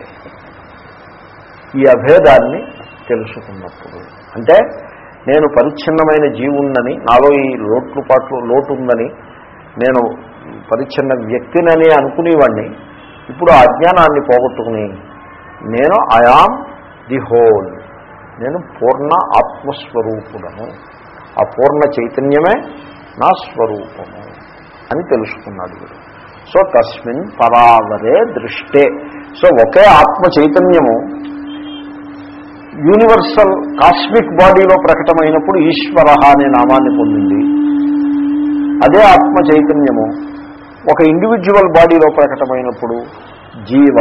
ఈ అభేదాన్ని తెలుసుకున్నప్పుడు. అంటే నేను పరిచ్ఛిన్నమైన జీవుందని నాలో ఈ లోట్లు పాట్లు లోటు ఉందని నేను పరిచ్ఛిన్న వ్యక్తినని అనుకునేవాడిని ఇప్పుడు ఆ అజ్ఞానాన్ని పోగొట్టుకుని నేను ఐఆమ్ ది హోల్ నేను పూర్ణ ఆత్మస్వరూపుడను. ఆ పూర్ణ చైతన్యమే నా స్వరూపము. అని తెలుసుకున్నాడు వీడు. సో తస్మిన్ పరావరే దృష్టే. సో ఒకే ఆత్మ చైతన్యము యూనివర్సల్ కాస్మిక్ బాడీలో ప్రకటమైనప్పుడు ఈశ్వర అనే నామాన్ని పొందింది. అదే ఆత్మ చైతన్యము ఒక ఇండివిజువల్ బాడీలో ప్రకటమైనప్పుడు జీవ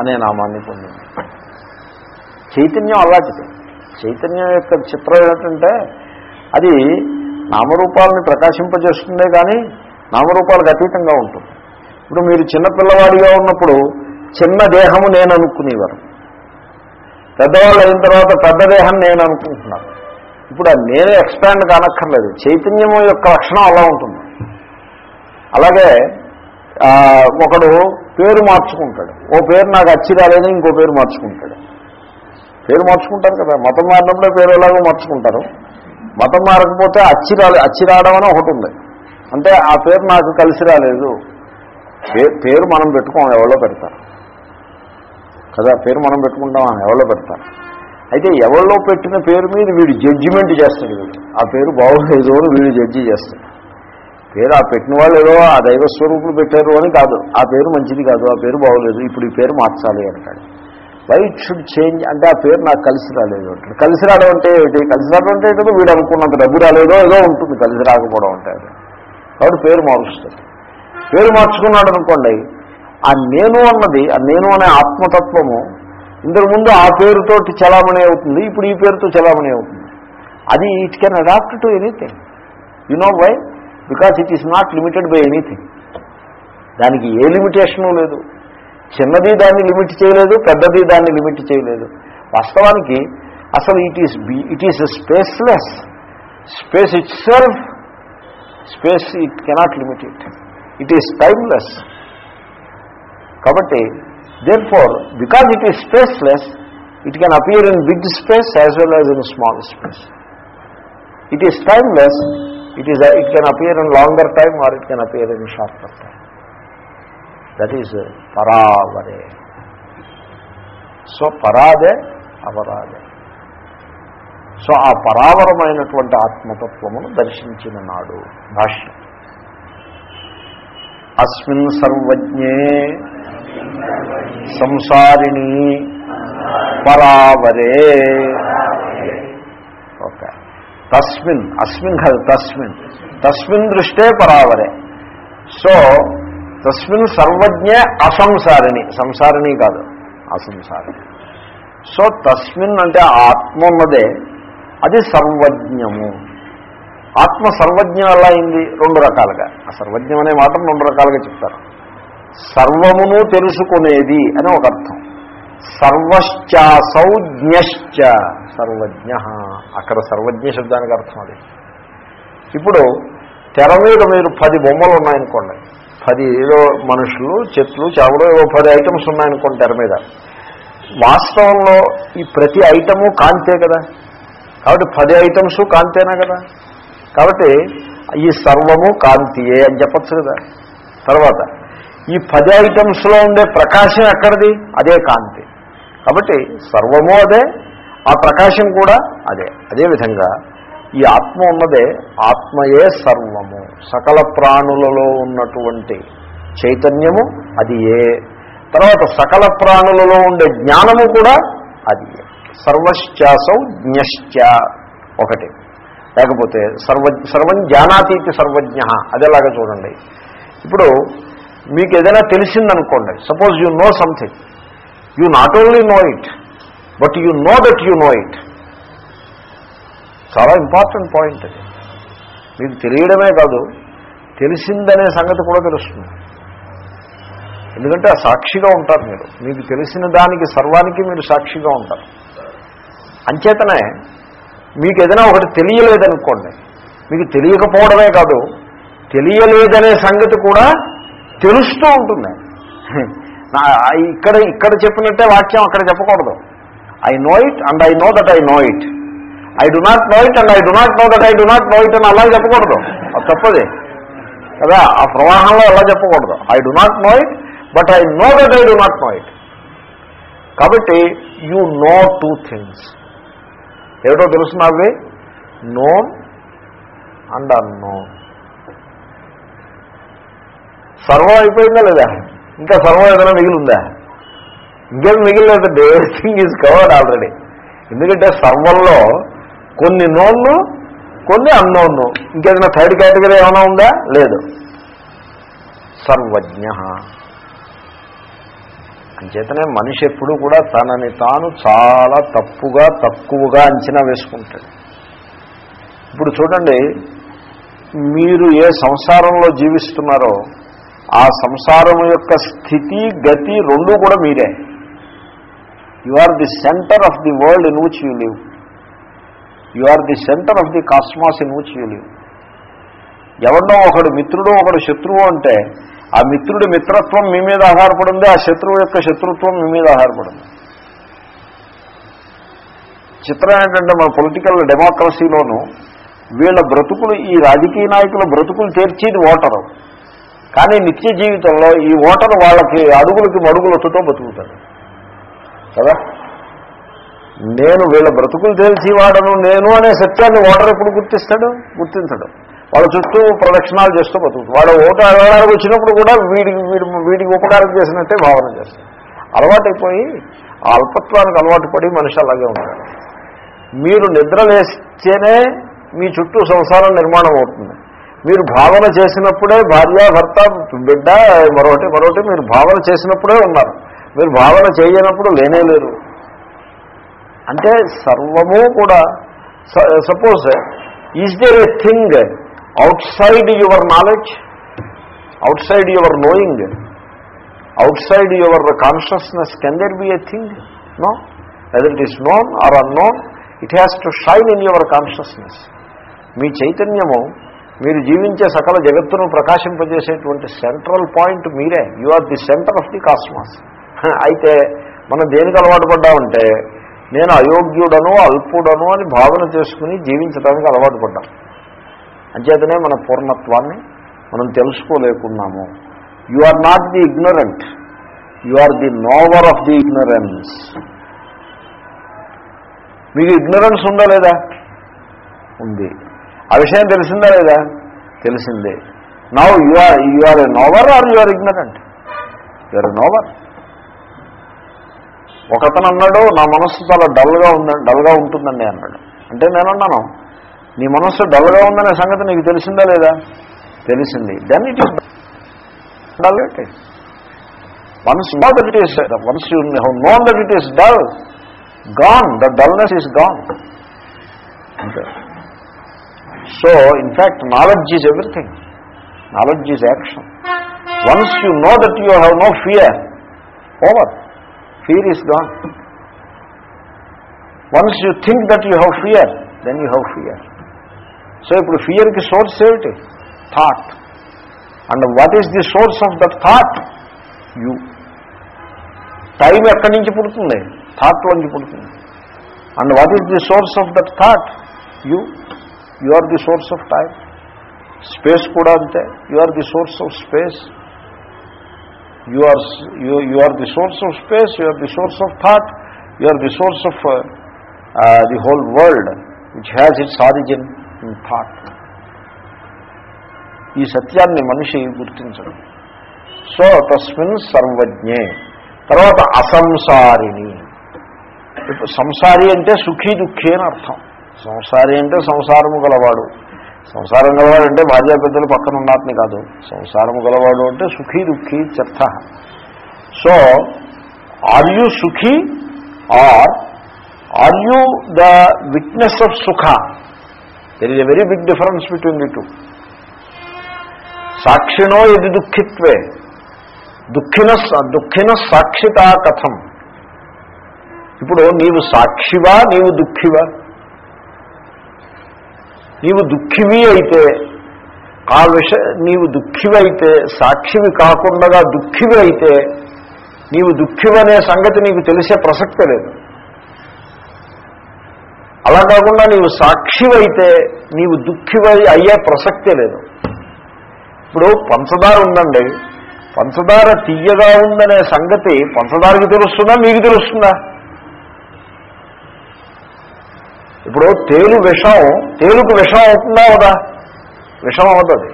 అనే నామాన్ని పొందింది. చైతన్యం అలాంటిది. చైతన్యం యొక్క చిత్రం ఏమిటంటే అది నామరూపాలని ప్రకాశింపజేస్తుందే కానీ నామరూపాలకు అతీతంగా ఉంటుంది. ఇప్పుడు మీరు చిన్నపిల్లవాడిగా ఉన్నప్పుడు చిన్న దేహము నేను అనుకునేవారు పెద్దవాళ్ళు అయిన తర్వాత పెద్ద దేహం నేను అనుకుంటున్నాను ఇప్పుడు అది నేనే ఎక్స్పాండ్ కానక్కర్లేదు. చైతన్యం యొక్క లక్షణం అలా ఉంటుంది. అలాగే ఒకడు పేరు మార్చుకుంటాడు. ఓ పేరు నాకు అచ్చి రాలేదని ఇంకో పేరు మార్చుకుంటాడు. పేరు మార్చుకుంటారు కదా. మతం మారినప్పుడే పేరు ఎలాగో మార్చుకుంటారు. మతం మారకపోతే అచ్చి రాలే అచ్చి రావడం అని ఒకటి ఉంది. అంటే ఆ పేరు నాకు కలిసి రాలేదు. పే- పేరు మనం పెట్టుకోం ఎవరో పెడతారు. కదా పేరు మనం పెట్టుకుంటాం ఎవరో పెడతారు. అయితే ఎవరిలో పెట్టిన పేరు మీద వీడు జడ్జిమెంట్ చేస్తాడు వీడు. ఆ పేరు బాగోలేదు అని వీడు జడ్జి చేస్తాడు. పేరు ఆ పెట్టిన వాళ్ళు ఏదో ఆ దైవ స్వరూపులు పెట్టారు అని కాదు. ఆ పేరు మంచిది కాదు ఆ పేరు బాగోలేదు ఇప్పుడు ఈ పేరు మార్చాలి అంటాడు. వైట్ షుడ్ చేంజ్ అంటే ఆ పేరు నాకు కలిసి రాలేదు అంటాడు. కలిసి రావడం అంటే ఏమిటి? కలిసి రావడం అంటే ఏదో వీడు అనుకున్నంత డబ్బు రాలేదో ఏదో ఉంటుంది కలిసి రాకపోవడం అంటే కాబట్టి పేరు మారుస్తాడు పేరు మార్చుకున్నాడు అనుకోండి ఆ నేను అన్నది ఆ నేను అనే ఆత్మతత్వము ఇంతకు ముందు ఆ పేరుతోటి చలామణి అవుతుంది ఇప్పుడు ఈ పేరుతో చలామణి అవుతుంది. అది it can adapt to anything you know why because it is not limited by anything దానికి ఏ లిమిటేషను లేదు. చిన్నది దాన్ని లిమిట్ చేయలేదు పెద్దది దాన్ని లిమిట్ చేయలేదు. వాస్తవానికి అసలు it is be it is spaceless space itself space it cannot limit it it is timeless కాబట్టి therefore because it is spaceless it can appear in big space as well as in small space it is timeless it is it can appear in longer time or it can appear in shorter time that is పరావరే so పరాదే అవరాదే so ఆ పరావరమైనటువంటి ఆత్మతత్వమును దర్శించిన నాడు. భాష్యం. అస్మిన్ సర్వజ్ఞే సంసారిణి పరావరే. Okay. తస్మిన్ అస్మిన్ కాదు తస్మిన్. తస్మిన్ దృష్టే పరావరే. సో తస్మిన్ సర్వజ్ఞే అసంసారిణి. సంసారిణి కాదు అసంసారిణి. సో తస్మిన్ అంటే ఆత్మ ఉన్నదే అది సర్వజ్ఞము. ఆత్మ సర్వజ్ఞం ఎలా అయింది? రెండు రకాలుగా. ఆ సర్వజ్ఞం అనే మాట రెండు రకాలుగా చెప్తారు. సర్వమును తెలుసుకునేది అని ఒక అర్థం. సర్వశ్చాసౌజ్ఞశ్చ సర్వజ్ఞ. అక్కడ సర్వజ్ఞ శబ్దానికి అర్థం అది. ఇప్పుడు తెర మీద మీరు పది బొమ్మలు ఉన్నాయనుకోండి. పది ఏదో మనుషులు చెట్లు చేపలు ఏవో పది ఐటమ్స్ ఉన్నాయనుకోండి తెర మీద. వాస్తవంలో ఈ ప్రతి ఐటము కాంతే కదా? కాబట్టి పది ఐటమ్స్ కాంతేనా కదా? కాబట్టి ఈ సర్వము కాంతియే అని చెప్పచ్చు కదా. తర్వాత ఈ పది ఐటమ్స్లో ఉండే ప్రకాశం ఎక్కడిది? అదే కాంతి. కాబట్టి సర్వము అదే ఆ ప్రకాశం కూడా అదే. అదేవిధంగా ఈ ఆత్మ ఉన్నదే ఆత్మయే సర్వము. సకల ప్రాణులలో ఉన్నటువంటి చైతన్యము అది ఏ. తర్వాత సకల ప్రాణులలో ఉండే జ్ఞానము కూడా అది సర్వశ్చాసౌ జ్ఞశ్చ ఒకటి. లేకపోతే సర్వ సర్వం జానాతీతి సర్వజ్ఞ అదేలాగా చూడండి. ఇప్పుడు మీకు ఏదైనా తెలిసిందనుకోండి suppose you know something you not only know it but you know that you know it. చాలా ఇంపార్టెంట్ పాయింట్ అది. మీకు తెలియడమే కాదు తెలిసిందనే సంగతి కూడా తెలుస్తుంది. ఎందుకంటే ఆ సాక్షిగా ఉంటారు మీరు. మీకు తెలిసిన దానికి సర్వానికి మీరు సాక్షిగా ఉంటారు. అంచేతనే మీకు ఏదైనా ఒకటి తెలియలేదనుకోండి. మీకు తెలియకపోవడమే కాదు తెలియలేదనే సంగతి కూడా తెలుస్తూ ఉంటుంది. నా- ఇక్కడ ఇక్కడ చెప్పినట్టే వాక్యం అక్కడ చెప్పకూడదు. I know it and I know that I know it I do not know it and I do not know that I do not know it అని అలా చెప్పకూడదు. అది తప్పది. కదా? ఆ ప్రవాహంలో అలా చెప్పకూడదు. I do not know it but I know that I do not know it కాబట్టి యూ నో టూ థింగ్స్ ఏమిటో తెలుసిన అవి నోన్ అండ్ అన్నోన్ సర్వం అయిపోయిందా లేదా? ఇంకా సర్వం ఏదైనా మిగిలిందా? ఇంకేం మిగిలిలేదండి ఎవ్రీథింగ్ ఈజ్ కవర్డ్ ఆల్రెడీ ఎందుకంటే సర్వంలో కొన్ని నోన్ను కొన్ని అన్నోన్ను ఇంకేదైనా థర్డ్ కేటగిరీ ఏమైనా ఉందా? లేదు. సర్వజ్ఞ. అంచేతనే మనిషి ఎప్పుడు కూడా తనని తాను చాలా తప్పుగా తక్కువగా అంచనా వేసుకుంటాడు. ఇప్పుడు చూడండి మీరు ఏ సంసారంలో జీవిస్తున్నారో ఆ సంసారం యొక్క స్థితి గతి రెండు కూడా మీరే. You are the centre of the world in which you live you are the centre of the cosmos in which you live ఎవరినో ఒకడు మిత్రుడు ఒకడు శత్రువు అంటే ఆ మిత్రుడి మిత్రత్వం మీ మీద ఆధారపడింది ఆ శత్రువు యొక్క శత్రుత్వం మీ మీద ఆధారపడింది. చిత్రం ఏంటంటే మన పొలిటికల్ డెమోక్రసీలోనూ వీళ్ళ బ్రతుకులు ఈ రాజకీయ నాయకుల బ్రతుకులు తీర్చేది ఓటరు. కానీ నిత్య జీవితంలో ఈ ఓటరు వాళ్ళకి అడుగులకి మడుగులొత్తుతో బతుకుతాడు కదా? నేను వీళ్ళ బ్రతుకులు తెలిసివాడను నేను అనే సత్యాన్ని ఓటర్ ఎప్పుడు గుర్తిస్తాడు? గుర్తించడం. వాళ్ళ చుట్టూ ప్రదక్షిణాలు చేస్తూ బతుకుతుంది. వాడు ఓటు అడగడానికి వచ్చినప్పుడు కూడా వీడికి వీడి వీడికి ఉపకారం చేసినట్టే భావన చేస్తాడు అలవాటైపోయి ఆ అల్పత్వానికి అలవాటు పడి మనిషి అలాగే ఉంటాడు. మీరు నిద్రలేస్తేనే మీ చుట్టూ సంసారం నిర్మాణం అవుతుంది. మీరు భావన చేసినప్పుడే భార్య భర్త బిడ్డ మరొకటి మరొకటి మీరు భావన చేసినప్పుడే ఉన్నారు. మీరు భావన చేయనప్పుడు లేనే లేరు. అంటే సర్వము కూడా suppose is there a thing outside your your knowledge your knowing your your consciousness can there be can thing? Be a thing no known or is it or to it has to consciousness. In your మీ చైతన్యము మీరు జీవించే సకల జగత్తును ప్రకాశింపజేసేటువంటి central point మీరే. You are the centre of the cosmos అయితే మనం దేనికి అలవాటు పడ్డామంటే నేను అయోగ్యుడను అల్పుడను అని భావన చేసుకుని జీవించడానికి అలవాటు పడ్డాను అంచేతనే మన పూర్ణత్వాన్ని మనం తెలుసుకోలేకున్నాము. You are not the ignorant you are the knower of the ignorance మీకు ఇగ్నరెన్స్ ఉందా లేదా? ఉంది. ఆ విషయం తెలిసిందా లేదా? తెలిసిందే. Now you are you are a knower or you are ignorant you are a knower ఒకతను అన్నాడు నా మనస్సు చాలా డల్గా ఉందండి డల్గా ఉంటుందండి అన్నాడు. అంటే నేను అన్నాను నీ మనస్సు డల్గా ఉందనే సంగతి నీకు తెలిసిందా లేదా? తెలిసింది. Then it is dull it once know that it is once you known that it is dull gone the dullness is gone అంటే so in fact knowledge is everything knowledge is action once you know that you have no fear over fear is gone once you think that you have fear then you have fear so ఇప్పుడు ఫియర్కి source ఏమిటి thought and what is the source of that thought you time ఎక్కడి నుంచి పుడుతుంది? థాట్లోంచి పుడుతుంది. And what is the source of that thought you you are the source of time space కూడా అంతే. You are the source of space you are you are the source of space you are the source of thought you are the source of the whole world which has its origin in thought ఈ సత్యాన్ని మనిషి గుర్తించడం. So తస్మిన్ సర్వజ్ఞే. తర్వాత అసంసారిణి. సంసారి అంటే సుఖీ దుఃఖీ అని అర్థం. సంసారి అంటే సంసారము గలవాడు. సంసారం గలవాడు అంటే భార్యా పెద్దలు పక్కన ఉన్నట్ని కాదు. సంసారము గలవాడు అంటే సుఖీ దుఃఖి చర్థ so are you Sukhi or are you the witness of సుఖ? There is a very big difference between the two సాక్షిణో ఇది దుఃఖిత్వే దుఃఖిన దుఃఖిన సాక్షితా కథం ఇప్పుడు నీవు సాక్షివా నీవు దుఃఖివా నీవు దుఃఖివి అయితే ఆ విష నీవు దుఃఖివైతే సాక్షివి కాకుండా దుఃఖివి అయితే నీవు దుఃఖివనే సంగతి నీకు తెలిసే ప్రసక్తే లేదు అలా కాకుండా నీవు సాక్షివైతే నీవు దుఃఖివై అయ్యే ప్రసక్తే లేదు. ఇప్పుడు పంచదార ఉందండి. పంచదార తీయగా ఉందనే సంగతి పంచదారకి తెలుస్తుందా? మీకు తెలుస్తుందా? ఇప్పుడు తేలు విషం తేలుకు విషం అవుతుందా కదా విషం అవుతుంది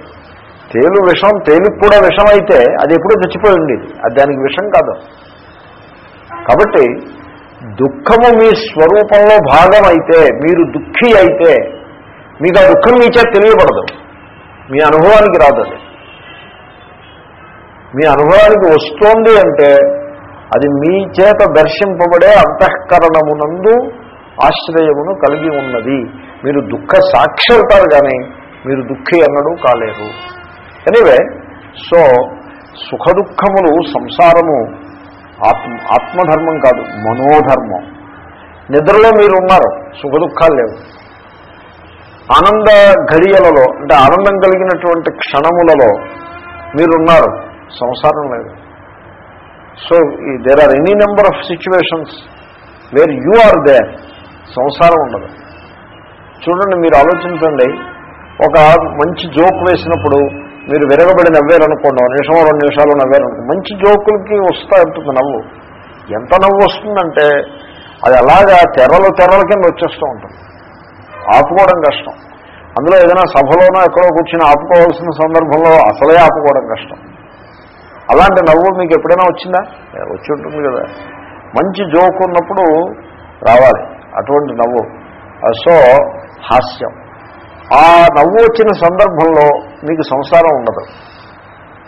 తేలు విషం తేలుకు కూడా విషం అయితే అది ఎప్పుడో చచ్చిపోయి ఉండేది. అది దానికి విషం కాదు. కాబట్టి దుఃఖము మీ స్వరూపంలో భాగం అయితే మీరు దుఃఖి అయితే మీకు ఆ దుఃఖం మీచే తెలియబడదు. మీ అనుభవానికి రాదు అది. మీ అనుభవానికి వస్తోంది అంటే అది మీ చేత దర్శింపబడే అంతఃకరణమునందు ఆశ్రయమును కలిగి ఉన్నది. మీరు దుఃఖ సాక్షి అవుతారు కానీ మీరు దుఃఖి అన్నడు కాలేరు ఎనివే సో సుఖ దుఃఖములు సంసారము ఆత్మ ఆత్మధర్మం కాదు మనోధర్మం. నిద్రలో మీరు ఉన్నారు సుఖ దుఃఖాలు లేవు. ఆనంద ఘడియలలో అంటే ఆనందం కలిగినటువంటి క్షణములలో మీరున్నారు సంసారం లేదు. So there are any number of situations where you are there సంసారం ఉండదు. చూడండి మీరు ఆలోచించండి ఒక మంచి జోక్ వేసినప్పుడు మీరు విరగబడి నవ్వారనుకోండి ఒక నిమిషం రెండు నిమిషాలు నవ్వారనుకోండి మంచి జోకులకి వస్తా ఉంటుంది నవ్వు. ఎంత నవ్వు వస్తుందంటే అది అలాగా తెరలు తెరల కింద వచ్చేస్తూ ఉంటుంది. ఆపుకోవడం కష్టం. అందులో ఏదైనా సభలోనో ఎక్కడో కూర్చుని ఆపుకోవాల్సిన సందర్భంలో అసలే ఆపుకోవడం కష్టం. అలాంటి నవ్వు మీకు ఎప్పుడైనా వచ్చిందా? వచ్చి ఉంటుంది కదా. మంచి జోక్ ఉన్నప్పుడు రావాలి. అటువంటి నవ్వు. సో హాస్యం. ఆ నవ్వు వచ్చిన సందర్భంలో మీకు సంసారం ఉండదు.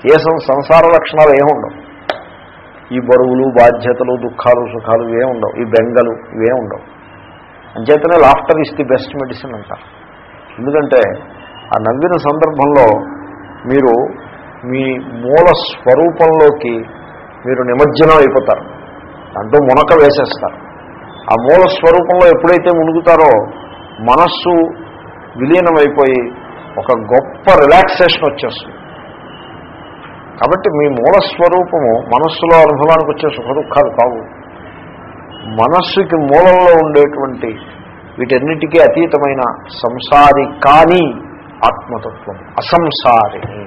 ఏ సంసార లక్షణాలు ఏముండవు ఈ బరువులు బాధ్యతలు దుఃఖాలు సుఖాలు ఇవే ఉండవు. ఈ బెంగలు ఇవే ఉండవు. అంచేతనే laughter is the best medicine అంటారు. ఎందుకంటే ఆ నవ్విన సందర్భంలో మీరు మీ మూల స్వరూపంలోకి మీరు నిమజ్జనం అయిపోతారు. దాంతో మునక వేసేస్తారు. ఆ మూల స్వరూపంలో ఎప్పుడైతే మునుగుతారో మనస్సు విలీనమైపోయి ఒక గొప్ప రిలాక్సేషన్ వచ్చేస్తుంది. కాబట్టి మీ మూల స్వరూపము మనస్సులో అనుభవానికి వచ్చే సుఖ దుఃఖాలు కావు. మనస్సుకి మూలంలో ఉండేటువంటి వీటన్నిటికీ అతీతమైన సంసారి కాని ఆత్మతత్వం అసంసారిని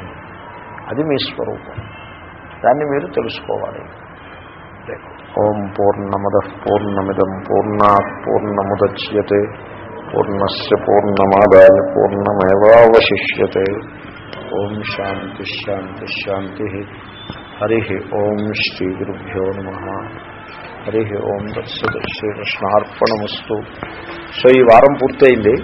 అది మీ స్వరూపం. దాన్ని మీరు తెలుసుకోవాలి. ఓం పూర్ణమద పూర్ణమిదం పూర్ణా పూర్ణముద్యతే. పూర్ణస్ పూర్ణమాదాయ పూర్ణమేవాశిష్యే ఓం శాంతి శాంతి శాంతి హరి ఓం శ్రీ గురుభ్యో నమ హరి ఓం దత్సద్ శ్రీకృష్ణార్పణమస్తు సో ఈ వారం పూర్తయింది.